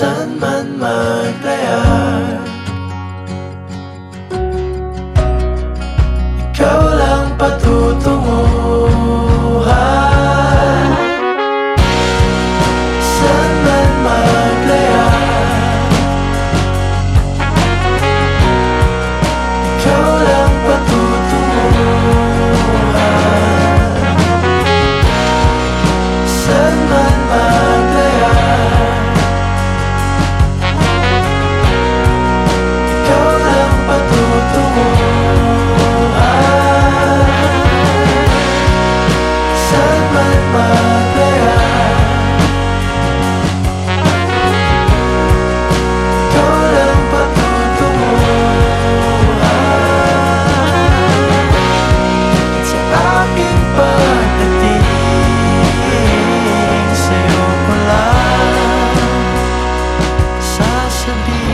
San man maglaya to be